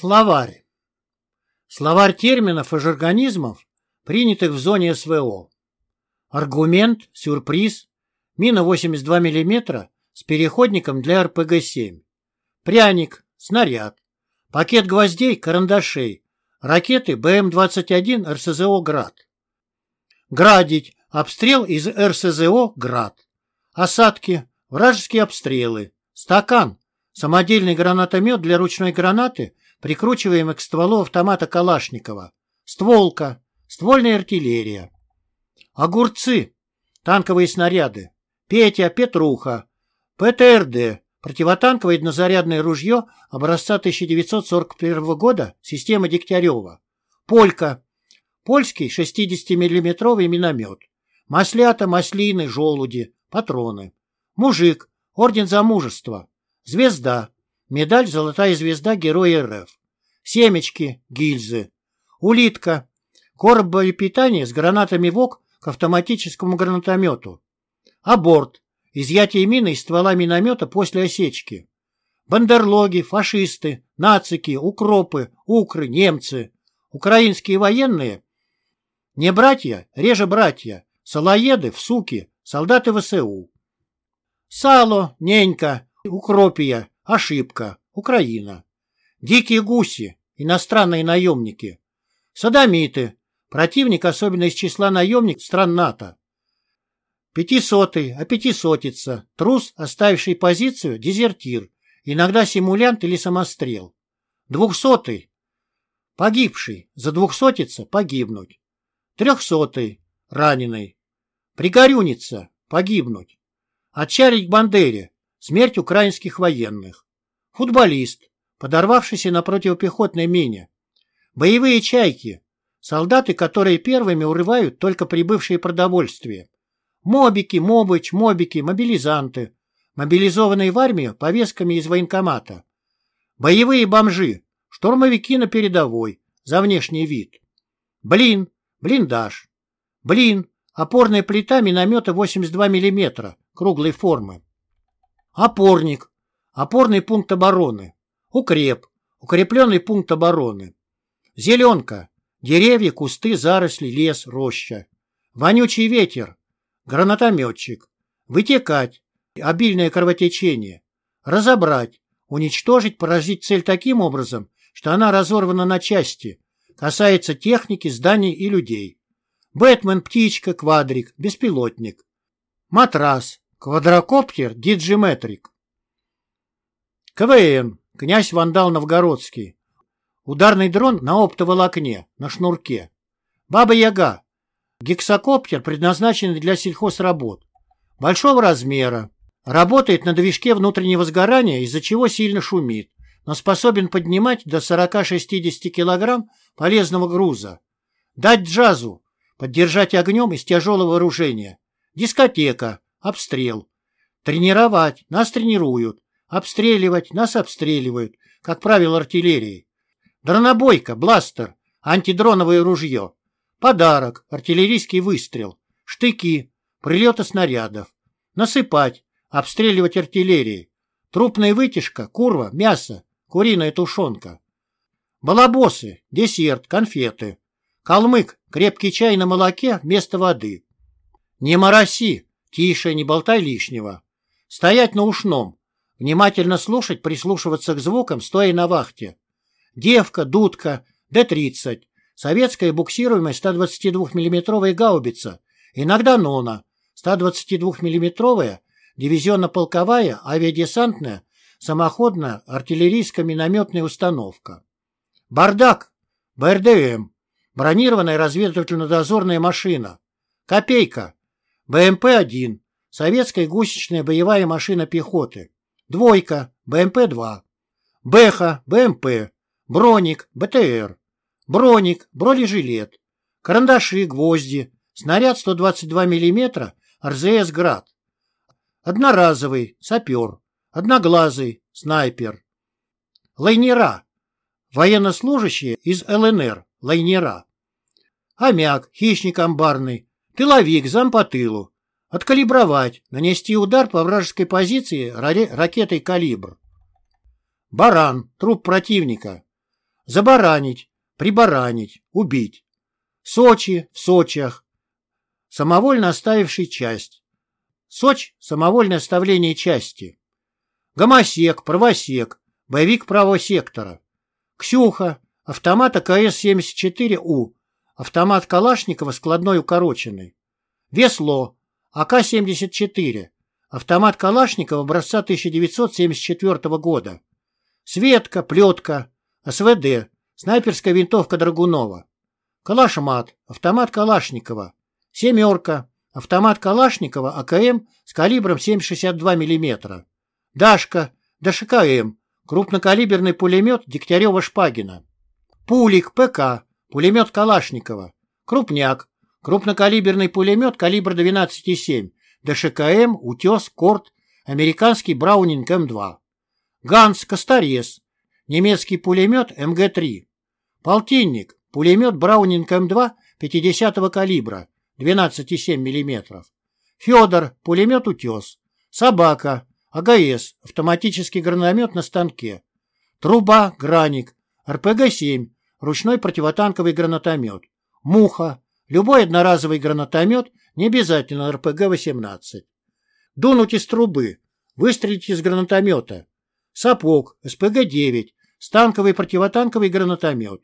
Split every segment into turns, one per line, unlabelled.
Словарь. Словарь терминов и жаргонизмов, принятых в зоне СВО. Аргумент, сюрприз, мина 82 мм с переходником для РПГ-7. Пряник, снаряд, пакет гвоздей, карандашей, ракеты БМ-21 РСЗО «Град». Градить, обстрел из РСЗО «Град». Осадки, вражеские обстрелы. Стакан, самодельный гранатомет для ручной гранаты – прикручиваемый к стволу автомата Калашникова, стволка, ствольная артиллерия. Огурцы, танковые снаряды, Петя, Петруха, ПТРД, противотанковое однозарядное ружье образца 1941 года, система Дегтярева, Полька, польский 60-миллиметровый миномет, маслята, маслины, желуди, патроны, мужик, орден за мужество, звезда, Медаль «Золотая звезда Героя РФ». Семечки, гильзы. Улитка. Короб боепитания с гранатами ВОК к автоматическому гранатомету. Аборт. Изъятие мины из ствола миномета после осечки. Бандерлоги, фашисты, нацики, укропы, укры, немцы. Украинские военные. Не братья, реже братья. Салоеды, всуки, солдаты ВСУ. Сало, ненька, укропия, Ошибка. Украина. Дикие гуси. Иностранные наемники. Садомиты. Противник, особенно из числа наемников стран НАТО. Пятисотый, а пятисотица. Трус, оставивший позицию, дезертир. Иногда симулянт или самострел. Двухсотый. Погибший. За двухсотица погибнуть. Трехсотый. Раненый. Пригорюниться. Погибнуть. Отчалить к Бандере. Смерть украинских военных. Футболист, подорвавшийся на противопехотной мине. Боевые чайки. Солдаты, которые первыми урывают только прибывшие продовольствие. Мобики, мобыч, мобики, мобилизанты. Мобилизованные в армию повестками из военкомата. Боевые бомжи. Штурмовики на передовой. За внешний вид. Блин. Блиндаж. Блин. Опорная плита миномета 82 мм. Круглой формы. Опорник. Опорный пункт обороны. Укреп. Укрепленный пункт обороны. Зеленка. Деревья, кусты, заросли, лес, роща. Вонючий ветер. Гранатометчик. Вытекать. Обильное кровотечение. Разобрать. Уничтожить, поразить цель таким образом, что она разорвана на части. Касается техники, зданий и людей. Бэтмен, птичка, квадрик, беспилотник. Матрас. Квадрокоптер Диджиметрик. КВН. Князь Вандал Новгородский. Ударный дрон на оптоволокне, на шнурке. Баба-Яга. Гексокоптер, предназначенный для сельхозработ. Большого размера. Работает на движке внутреннего сгорания, из-за чего сильно шумит, но способен поднимать до 40-60 килограмм полезного груза. Дать джазу. Поддержать огнем из тяжелого вооружения. Дискотека. Обстрел. Тренировать. Нас тренируют. Обстреливать. Нас обстреливают. Как правило, артиллерии. Дронобойка. Бластер. Антидроновое ружье. Подарок. Артиллерийский выстрел. Штыки. Прилеты снарядов. Насыпать. Обстреливать артиллерией. Трупная вытяжка. Курва. Мясо. Куриная тушенка. Балабосы. Десерт. Конфеты. Калмык. Крепкий чай на молоке вместо воды. Не мороси. Тише, не болтай лишнего. Стоять на ушном. Внимательно слушать, прислушиваться к звукам, стоя на вахте. Девка, дудка, Д-30. Советская буксируемая 122 миллиметровая гаубица. Иногда НОНА. 122 миллиметровая дивизионно-полковая авиадесантная самоходная артиллерийско-минометная установка. Бардак. БРДМ. Бронированная разведывательно-дозорная машина. Копейка. БМП-1. Советская гусечная боевая машина пехоты. Двойка. БМП-2. Бэха. БМП. Броник. БТР. Броник. Бронежилет. Карандаши, гвозди. Снаряд 122 мм. РЗС «Град». Одноразовый. Сапер. Одноглазый. Снайпер. Лайнера. Военнослужащие из ЛНР. Лайнера. Хомяк. Хищник амбарный. Тыловик, зам по тылу. Откалибровать, нанести удар по вражеской позиции ракетой «Калибр». Баран, труп противника. Забаранить, прибаранить, убить. Сочи, в Сочах. Самовольно оставивший часть. Сочь – самовольное оставление части. Гомосек, правосек, боевик правого сектора. Ксюха, автомат АКС-74У, автомат Калашникова складной укороченный. Весло, АК-74, автомат Калашникова образца 1974 года. Светка, плетка, СВД, снайперская винтовка Драгунова. Калашмат, автомат Калашникова. Семерка, автомат Калашникова АКМ с калибром 7,62 мм. Дашка, ДШКМ, крупнокалиберный пулемет Дегтярева-Шпагина. Пулик, ПК, пулемет Калашникова. Крупняк, крупнокалиберный пулемет калибра 12,7, ДШКМ, Утес, Корд, американский Браунинг М2. Ганс, Косторез, немецкий пулемет МГ-3. Полтинник, пулемет Браунинг М2 50-го калибра, 12,7 мм. Федор, пулемет «Утес». Собака, АГС, автоматический гранатомет на станке. Труба, граник, РПГ-7, ручной противотанковый гранатомет. Муха, любой одноразовый гранатомет, не обязательно РПГ-18. Дунуть из трубы, выстрелить из гранатомета. Сапог, СПГ-9, станковый противотанковый гранатомет.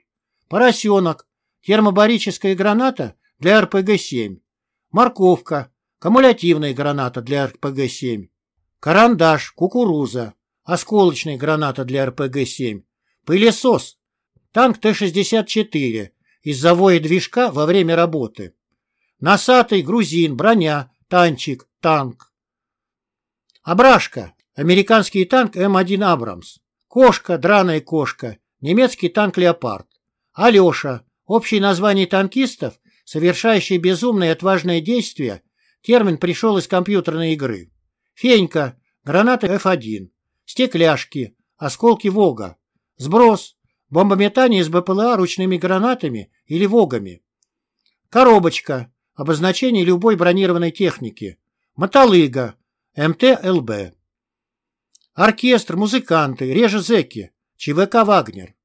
Поросенок, термобарическая граната для РПГ-7. Морковка, кумулятивная граната для РПГ-7. Карандаш, кукуруза, осколочная граната для РПГ-7. Пылесос, танк Т-64, из завоя движка во время работы. Носатый, грузин, броня, танчик, танк. Абрашка, американский танк М1 Абрамс. Кошка, драная кошка, немецкий танк Леопард. Алеша, общее название танкистов, совершающие безумные и отважные действия, термин пришел из компьютерной игры. Фенька, гранаты F1, стекляшки, осколки Вога, сброс, бомбометание из БПЛА ручными гранатами или Вогами. Коробочка, обозначение любой бронированной техники. Мотолыга, МТЛБ. Оркестр, музыканты, реже зэки, ЧВК «Вагнер».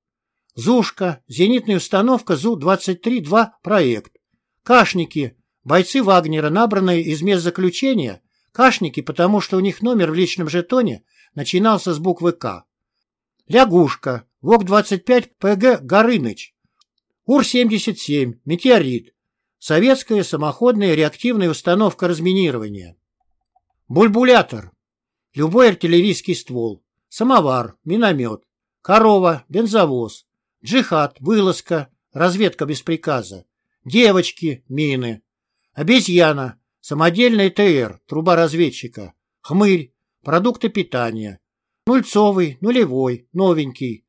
Зушка, зенитная установка ЗУ-23-2 проект. Кашники, бойцы Вагнера, набранные из мест заключения. Кашники, потому что у них номер в личном жетоне начинался с буквы К. Лягушка, ВОК-25 ПГ Горыныч. УР-77, Метеорит. Советская самоходная реактивная установка разминирования. Бульбулятор. Любой артиллерийский ствол. Самовар, миномет. Корова, бензовоз. Джихад, вылазка, разведка без приказа. Девочки, мины. Обезьяна, самодельный ТР, труба разведчика. Хмырь, продукты питания. Нульцовый, нулевой, новенький.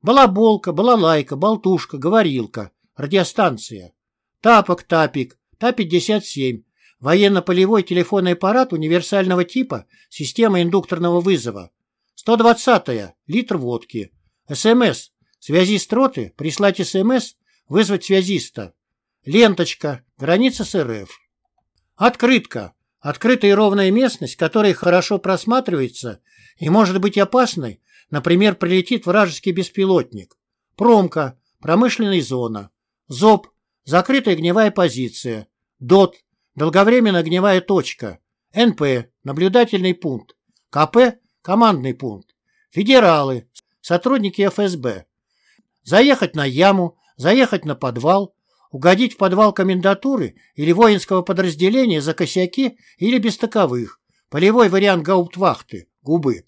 Балаболка, балалайка, болтушка, говорилка, радиостанция. Тапок, тапик, Та-57, военно-полевой телефонный аппарат универсального типа, система индукторного вызова. 120-я, литр водки. СМС, связист роты, прислать СМС, вызвать связиста. Ленточка, граница с РФ. Открытка, открытая и ровная местность, которая хорошо просматривается и может быть опасной, например, прилетит вражеский беспилотник. Промка, промышленная зона. ЗОП, закрытая огневая позиция. ДОТ, долговременная огневая точка. НП, наблюдательный пункт. КП, командный пункт. Федералы, сотрудники ФСБ. Заехать на яму, заехать на подвал, угодить в подвал комендатуры или воинского подразделения за косяки или без таковых. Полевой вариант гауптвахты, губы.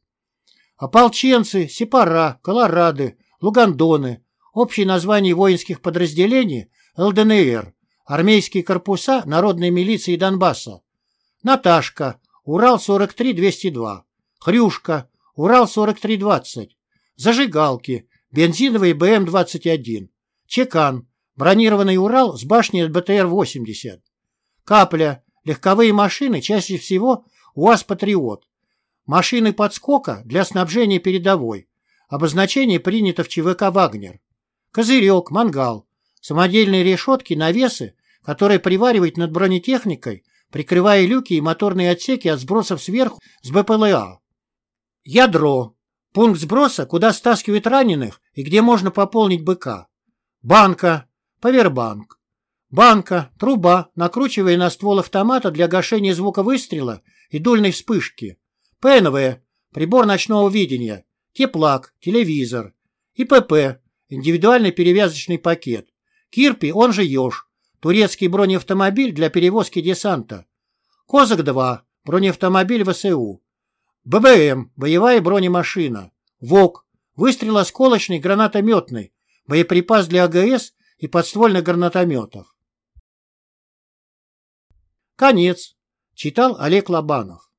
Ополченцы, сепара, колорады, лугандоны. Общее название воинских подразделений ЛДНР. Армейские корпуса народной милиции Донбасса. Наташка. Урал-43-202. Хрюшка. Урал-43-20. Зажигалки. Бензиновый БМ-21. Чекан. Бронированный Урал с башней БТР-80. Капля. Легковые машины, чаще всего УАЗ-Патриот. Машины подскока для снабжения передовой. Обозначение принято в ЧВК «Вагнер». Козырек, мангал. Самодельные решетки, навесы, которые приваривают над бронетехникой, прикрывая люки и моторные отсеки от сбросов сверху с БПЛА. Ядро. Пункт сброса, куда стаскивают раненых и где можно пополнить БК. Банка, повербанк. Банка, труба, накручивая на ствол автомата для гашения звука выстрела и дульной вспышки. ПНВ, прибор ночного видения, теплак, телевизор. ИПП, индивидуальный перевязочный пакет. Кирпи, он же Ёж, турецкий бронеавтомобиль для перевозки десанта. Козак-2, бронеавтомобиль ВСУ. ББМ, боевая бронемашина. ВОК, выстрел осколочный гранатометный, боеприпас для АГС и подствольных гранатометов. Конец. Читал Олег Лобанов.